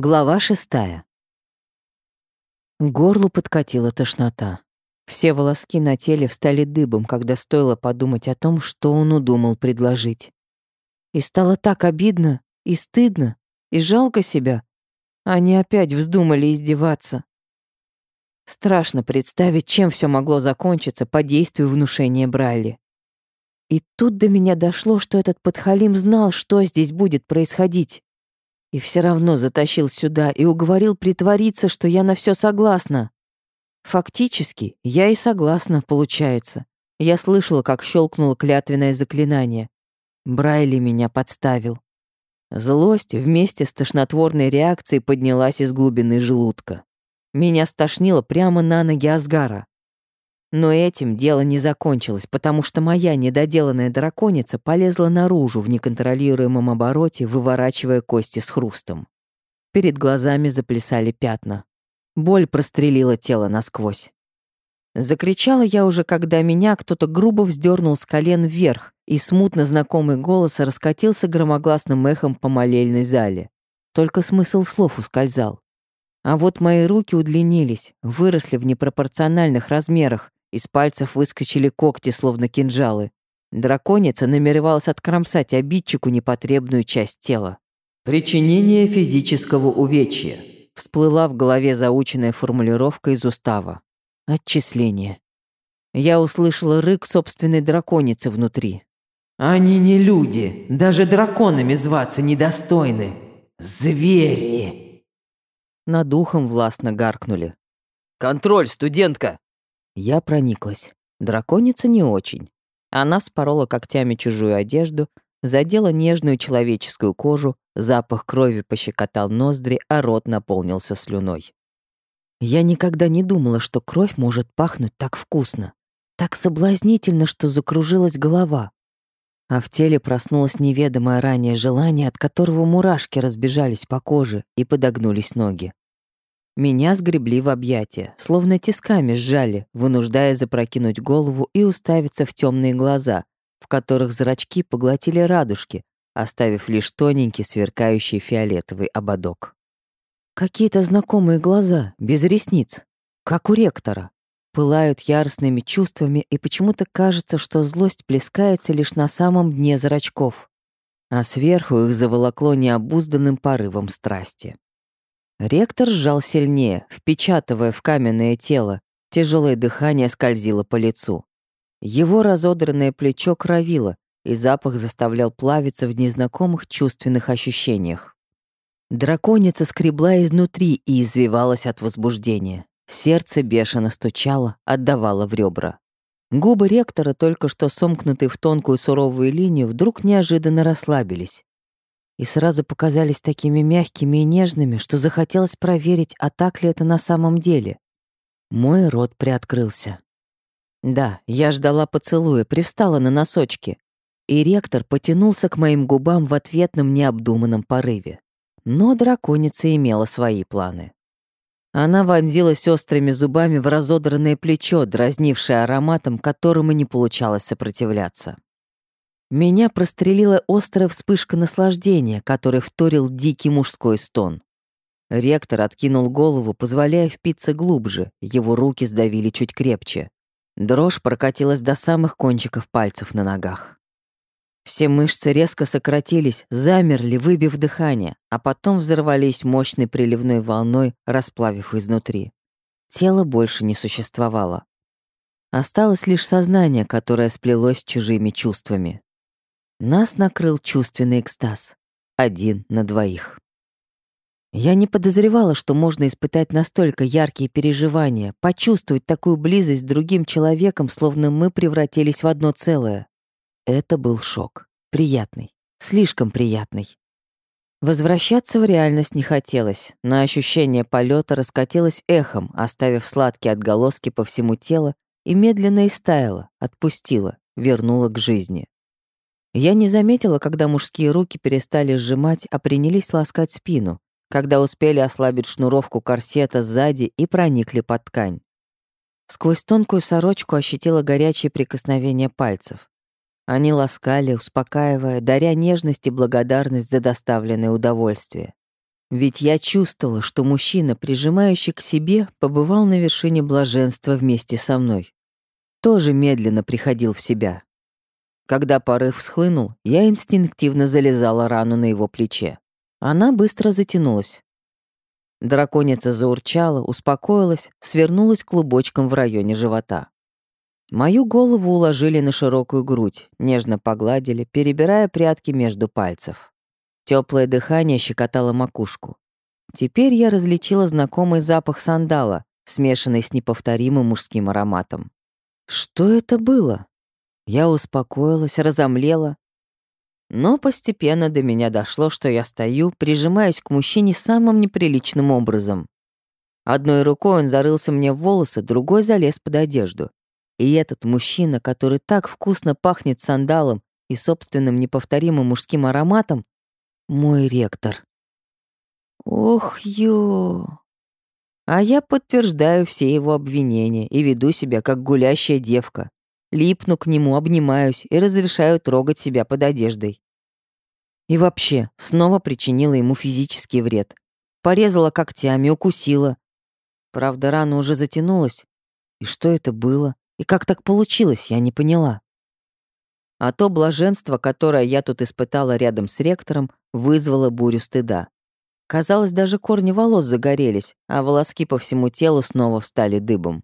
Глава шестая. Горлу подкатила тошнота. Все волоски на теле встали дыбом, когда стоило подумать о том, что он удумал предложить. И стало так обидно, и стыдно, и жалко себя. Они опять вздумали издеваться. Страшно представить, чем все могло закончиться по действию внушения Брайли. И тут до меня дошло, что этот подхалим знал, что здесь будет происходить. И все равно затащил сюда и уговорил притвориться, что я на все согласна. Фактически, я и согласна, получается. Я слышала, как щелкнуло клятвенное заклинание. Брайли меня подставил. Злость вместе с тошнотворной реакцией поднялась из глубины желудка. Меня стошнило прямо на ноги Асгара. Но этим дело не закончилось, потому что моя недоделанная драконица полезла наружу в неконтролируемом обороте, выворачивая кости с хрустом. Перед глазами заплясали пятна. Боль прострелила тело насквозь. Закричала я уже, когда меня кто-то грубо вздернул с колен вверх, и смутно знакомый голос раскатился громогласным эхом по молельной зале. Только смысл слов ускользал. А вот мои руки удлинились, выросли в непропорциональных размерах, из пальцев выскочили когти, словно кинжалы. Драконица намеревалась откромсать обидчику непотребную часть тела. «Причинение физического увечья», всплыла в голове заученная формулировка из устава. Отчисление. Я услышала рык собственной драконицы внутри. «Они не люди, даже драконами зваться недостойны. Звери!» Над ухом властно гаркнули. «Контроль, студентка!» Я прониклась. Драконица не очень. Она вспорола когтями чужую одежду, задела нежную человеческую кожу, запах крови пощекотал ноздри, а рот наполнился слюной. Я никогда не думала, что кровь может пахнуть так вкусно, так соблазнительно, что закружилась голова. А в теле проснулось неведомое ранее желание, от которого мурашки разбежались по коже и подогнулись ноги. Меня сгребли в объятия, словно тисками сжали, вынуждая запрокинуть голову и уставиться в темные глаза, в которых зрачки поглотили радужки, оставив лишь тоненький сверкающий фиолетовый ободок. Какие-то знакомые глаза, без ресниц, как у ректора. Пылают яростными чувствами, и почему-то кажется, что злость плескается лишь на самом дне зрачков, а сверху их заволокло необузданным порывом страсти. Ректор сжал сильнее, впечатывая в каменное тело. Тяжелое дыхание скользило по лицу. Его разодранное плечо кровило, и запах заставлял плавиться в незнакомых чувственных ощущениях. Драконица скребла изнутри и извивалась от возбуждения. Сердце бешено стучало, отдавало в ребра. Губы ректора, только что сомкнутые в тонкую суровую линию, вдруг неожиданно расслабились и сразу показались такими мягкими и нежными, что захотелось проверить, а так ли это на самом деле. Мой рот приоткрылся. Да, я ждала поцелуя, привстала на носочки, и ректор потянулся к моим губам в ответном необдуманном порыве. Но драконица имела свои планы. Она вонзилась острыми зубами в разодранное плечо, дразнившее ароматом, которому не получалось сопротивляться. Меня прострелила острая вспышка наслаждения, который вторил дикий мужской стон. Ректор откинул голову, позволяя впиться глубже, его руки сдавили чуть крепче. Дрожь прокатилась до самых кончиков пальцев на ногах. Все мышцы резко сократились, замерли, выбив дыхание, а потом взорвались мощной приливной волной, расплавив изнутри. Тело больше не существовало. Осталось лишь сознание, которое сплелось с чужими чувствами. Нас накрыл чувственный экстаз. Один на двоих. Я не подозревала, что можно испытать настолько яркие переживания, почувствовать такую близость с другим человеком, словно мы превратились в одно целое. Это был шок. Приятный. Слишком приятный. Возвращаться в реальность не хотелось, но ощущение полета раскатилось эхом, оставив сладкие отголоски по всему телу, и медленно истаяло, отпустило, вернуло к жизни. Я не заметила, когда мужские руки перестали сжимать, а принялись ласкать спину, когда успели ослабить шнуровку корсета сзади и проникли под ткань. Сквозь тонкую сорочку ощутила горячее прикосновение пальцев. Они ласкали, успокаивая, даря нежность и благодарность за доставленное удовольствие. Ведь я чувствовала, что мужчина, прижимающий к себе, побывал на вершине блаженства вместе со мной. Тоже медленно приходил в себя. Когда порыв схлынул, я инстинктивно залезала рану на его плече. Она быстро затянулась. Драконица заурчала, успокоилась, свернулась клубочком в районе живота. Мою голову уложили на широкую грудь, нежно погладили, перебирая прятки между пальцев. Теплое дыхание щекотало макушку. Теперь я различила знакомый запах сандала, смешанный с неповторимым мужским ароматом. Что это было? Я успокоилась, разомлела. Но постепенно до меня дошло, что я стою, прижимаясь к мужчине самым неприличным образом. Одной рукой он зарылся мне в волосы, другой залез под одежду. И этот мужчина, который так вкусно пахнет сандалом и собственным неповторимым мужским ароматом, мой ректор. Ох, ё. А я подтверждаю все его обвинения и веду себя как гулящая девка, Липну к нему, обнимаюсь и разрешаю трогать себя под одеждой. И вообще, снова причинила ему физический вред. Порезала когтями, укусила. Правда, рана уже затянулась. И что это было? И как так получилось, я не поняла. А то блаженство, которое я тут испытала рядом с ректором, вызвало бурю стыда. Казалось, даже корни волос загорелись, а волоски по всему телу снова встали дыбом.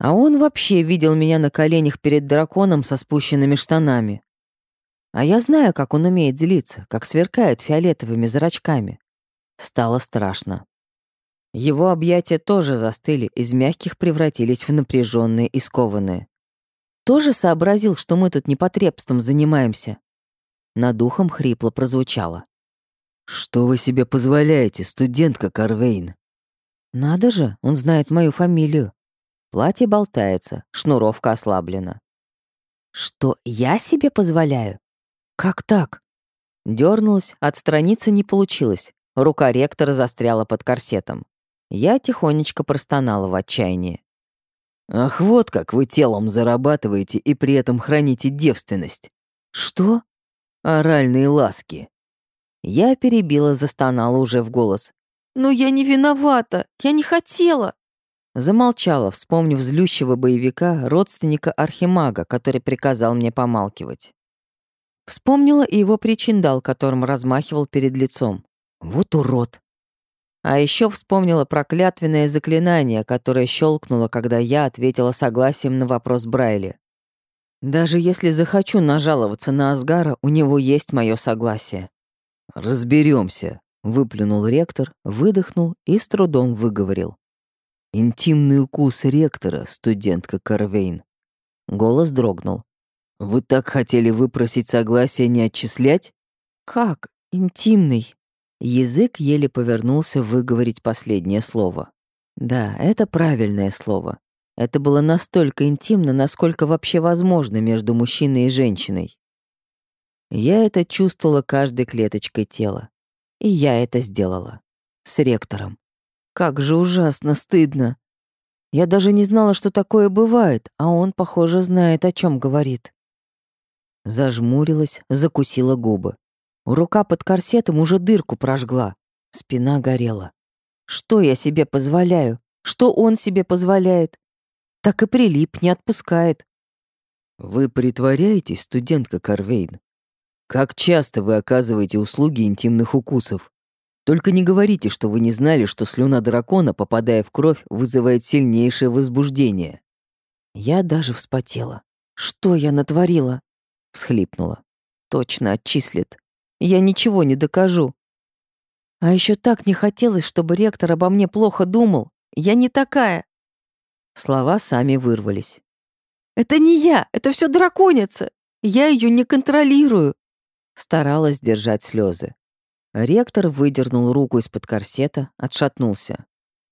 А он вообще видел меня на коленях перед драконом со спущенными штанами. А я знаю, как он умеет злиться, как сверкает фиолетовыми зрачками. Стало страшно. Его объятия тоже застыли, из мягких превратились в напряженные и скованные. Тоже сообразил, что мы тут непотребством занимаемся. Над духом хрипло прозвучало. «Что вы себе позволяете, студентка Карвейн?» «Надо же, он знает мою фамилию. Платье болтается, шнуровка ослаблена. Что я себе позволяю? Как так? Дёрнулась, отстраниться не получилось. Рука ректора застряла под корсетом. Я тихонечко простонала в отчаянии. «Ах, вот как вы телом зарабатываете и при этом храните девственность!» «Что?» «Оральные ласки!» Я перебила, застонала уже в голос. «Но я не виновата! Я не хотела!» Замолчала, вспомнив злющего боевика, родственника Архимага, который приказал мне помалкивать. Вспомнила и его причиндал, которым размахивал перед лицом. Вот урод. А еще вспомнила проклятвенное заклинание, которое щелкнуло, когда я ответила согласием на вопрос Брайли. Даже если захочу нажаловаться на Асгара, у него есть мое согласие. Разберемся, выплюнул ректор, выдохнул и с трудом выговорил. Интимный укус ректора, студентка Карвейн. Голос дрогнул. Вы так хотели выпросить согласие не отчислять? Как? Интимный? Язык еле повернулся выговорить последнее слово. Да, это правильное слово. Это было настолько интимно, насколько вообще возможно между мужчиной и женщиной. Я это чувствовала каждой клеточкой тела. И я это сделала. С ректором. Как же ужасно стыдно. Я даже не знала, что такое бывает, а он, похоже, знает, о чем говорит. Зажмурилась, закусила губы. Рука под корсетом уже дырку прожгла. Спина горела. Что я себе позволяю? Что он себе позволяет? Так и прилип, не отпускает. Вы притворяетесь, студентка Карвейн? Как часто вы оказываете услуги интимных укусов? Только не говорите, что вы не знали, что слюна дракона, попадая в кровь, вызывает сильнейшее возбуждение. Я даже вспотела. Что я натворила? Всхлипнула. Точно отчислит. Я ничего не докажу. А еще так не хотелось, чтобы ректор обо мне плохо думал. Я не такая. Слова сами вырвались. Это не я, это все драконица. Я ее не контролирую. Старалась держать слезы. Ректор выдернул руку из-под корсета, отшатнулся.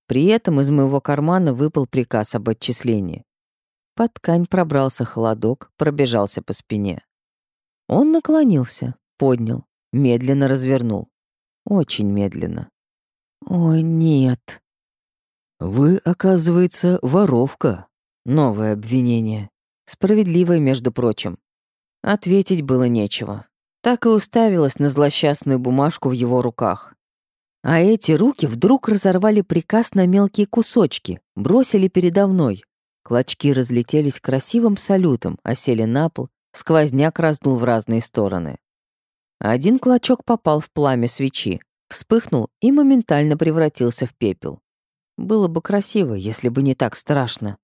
При этом из моего кармана выпал приказ об отчислении. Под ткань пробрался холодок, пробежался по спине. Он наклонился, поднял, медленно развернул. Очень медленно. «Ой, нет». «Вы, оказывается, воровка». Новое обвинение. Справедливое, между прочим. Ответить было нечего так и уставилась на злосчастную бумажку в его руках. А эти руки вдруг разорвали приказ на мелкие кусочки, бросили передо мной. Клочки разлетелись красивым салютом, осели на пол, сквозняк раздул в разные стороны. Один клочок попал в пламя свечи, вспыхнул и моментально превратился в пепел. Было бы красиво, если бы не так страшно.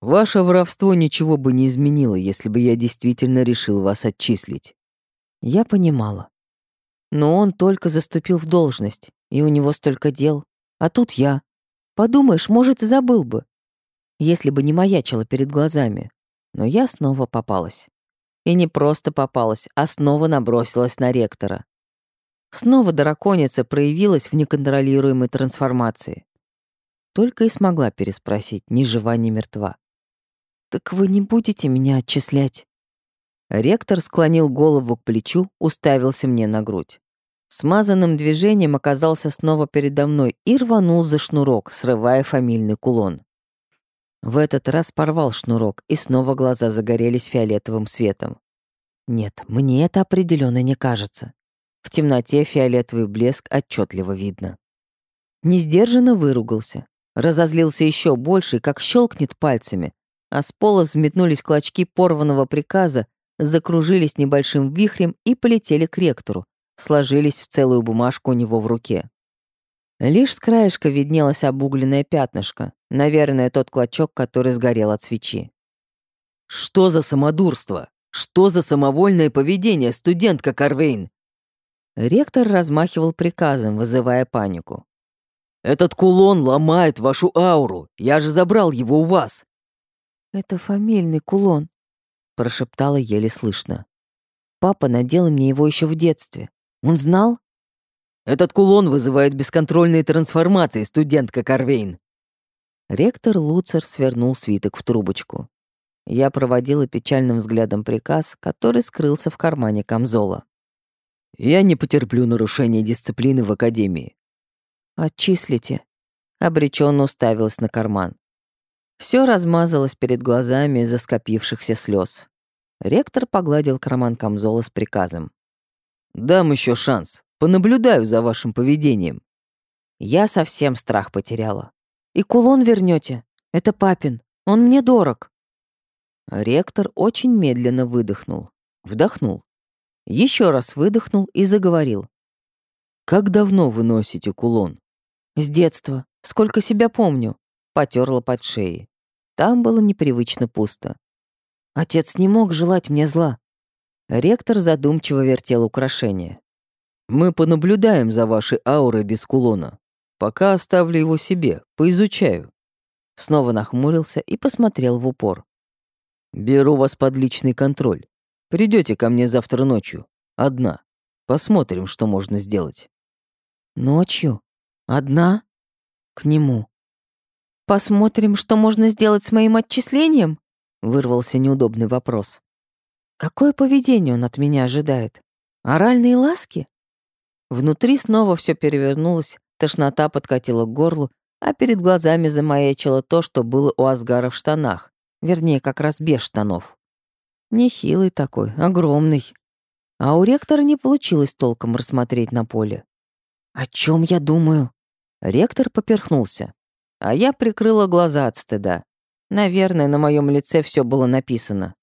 Ваше воровство ничего бы не изменило, если бы я действительно решил вас отчислить. Я понимала. Но он только заступил в должность, и у него столько дел. А тут я. Подумаешь, может, и забыл бы. Если бы не маячила перед глазами. Но я снова попалась. И не просто попалась, а снова набросилась на ректора. Снова драконица проявилась в неконтролируемой трансформации. Только и смогла переспросить, ни жива, ни мертва. «Так вы не будете меня отчислять?» Ректор склонил голову к плечу, уставился мне на грудь. Смазанным движением оказался снова передо мной и рванул за шнурок, срывая фамильный кулон. В этот раз порвал шнурок, и снова глаза загорелись фиолетовым светом. Нет, мне это определенно не кажется. В темноте фиолетовый блеск отчетливо видно. Несдержанно выругался. Разозлился еще больше, как щелкнет пальцами, а с пола взметнулись клочки порванного приказа, закружились небольшим вихрем и полетели к ректору, сложились в целую бумажку у него в руке. Лишь с краешка виднелось обугленное пятнышко, наверное, тот клочок, который сгорел от свечи. «Что за самодурство? Что за самовольное поведение, студентка Карвейн?» Ректор размахивал приказом, вызывая панику. «Этот кулон ломает вашу ауру. Я же забрал его у вас». «Это фамильный кулон», — прошептала еле слышно. «Папа надел мне его еще в детстве. Он знал?» «Этот кулон вызывает бесконтрольные трансформации, студентка Карвейн». Ректор Луцер свернул свиток в трубочку. Я проводила печальным взглядом приказ, который скрылся в кармане камзола. «Я не потерплю нарушения дисциплины в Академии. «Отчислите», — обреченно уставилась на карман. Все размазалось перед глазами из-за скопившихся слез. Ректор погладил карман камзола с приказом. «Дам еще шанс. Понаблюдаю за вашим поведением». Я совсем страх потеряла. «И кулон вернете? Это папин. Он мне дорог». Ректор очень медленно выдохнул. Вдохнул. Еще раз выдохнул и заговорил. «Как давно вы носите кулон?» С детства. Сколько себя помню. Потерла под шеей. Там было непривычно пусто. Отец не мог желать мне зла. Ректор задумчиво вертел украшение. «Мы понаблюдаем за вашей аурой без кулона. Пока оставлю его себе, поизучаю». Снова нахмурился и посмотрел в упор. «Беру вас под личный контроль. Придете ко мне завтра ночью. Одна. Посмотрим, что можно сделать». «Ночью?» Одна? К нему. Посмотрим, что можно сделать с моим отчислением? Вырвался неудобный вопрос. Какое поведение он от меня ожидает? Оральные ласки? Внутри снова все перевернулось, тошнота подкатила к горлу, а перед глазами замаячило то, что было у Асгара в штанах. Вернее, как раз без штанов. Нехилый такой, огромный. А у ректора не получилось толком рассмотреть на поле. О чем я думаю? Ректор поперхнулся, а я прикрыла глаза от стыда. Наверное, на моем лице все было написано.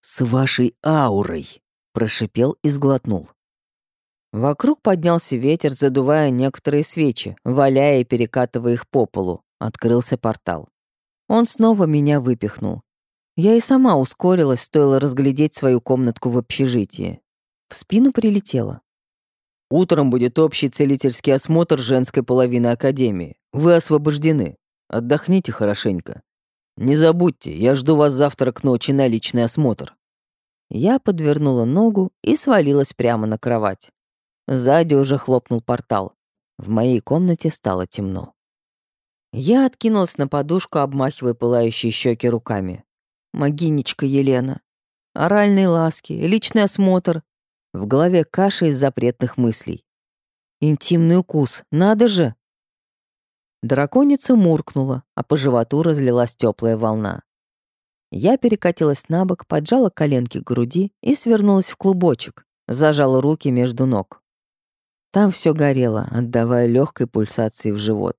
«С вашей аурой», — прошипел и сглотнул. Вокруг поднялся ветер, задувая некоторые свечи, валяя и перекатывая их по полу. Открылся портал. Он снова меня выпихнул. Я и сама ускорилась, стоило разглядеть свою комнатку в общежитии. В спину прилетело. Утром будет общий целительский осмотр женской половины Академии. Вы освобождены. Отдохните хорошенько. Не забудьте, я жду вас завтра к ночи на личный осмотр». Я подвернула ногу и свалилась прямо на кровать. Сзади уже хлопнул портал. В моей комнате стало темно. Я откинулась на подушку, обмахивая пылающие щеки руками. Могинечка Елена. Оральные ласки, личный осмотр, в голове каша из запретных мыслей. Интимный укус, надо же! Драконица муркнула, а по животу разлилась теплая волна. Я перекатилась на бок, поджала коленки к груди и свернулась в клубочек, зажала руки между ног. Там все горело, отдавая легкой пульсации в живот.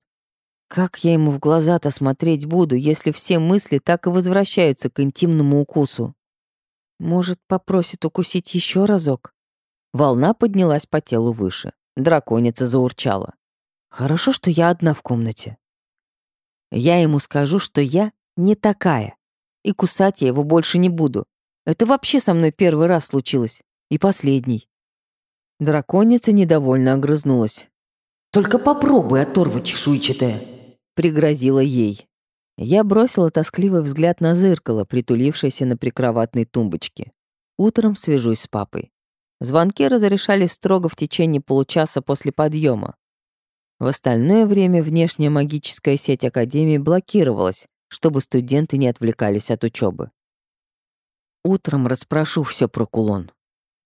Как я ему в глаза-то смотреть буду, если все мысли так и возвращаются к интимному укусу? Может, попросит укусить еще разок? Волна поднялась по телу выше. Драконица заурчала. Хорошо, что я одна в комнате. Я ему скажу, что я не такая. И кусать я его больше не буду. Это вообще со мной первый раз случилось. И последний. Драконица недовольно огрызнулась. «Только попробуй, оторва чешуйчатая!» Пригрозила ей. Я бросила тоскливый взгляд на зеркало, притулившееся на прикроватной тумбочке. Утром свяжусь с папой. Звонки разрешались строго в течение получаса после подъема. В остальное время внешняя магическая сеть Академии блокировалась, чтобы студенты не отвлекались от учебы. Утром расспрошу все про кулон.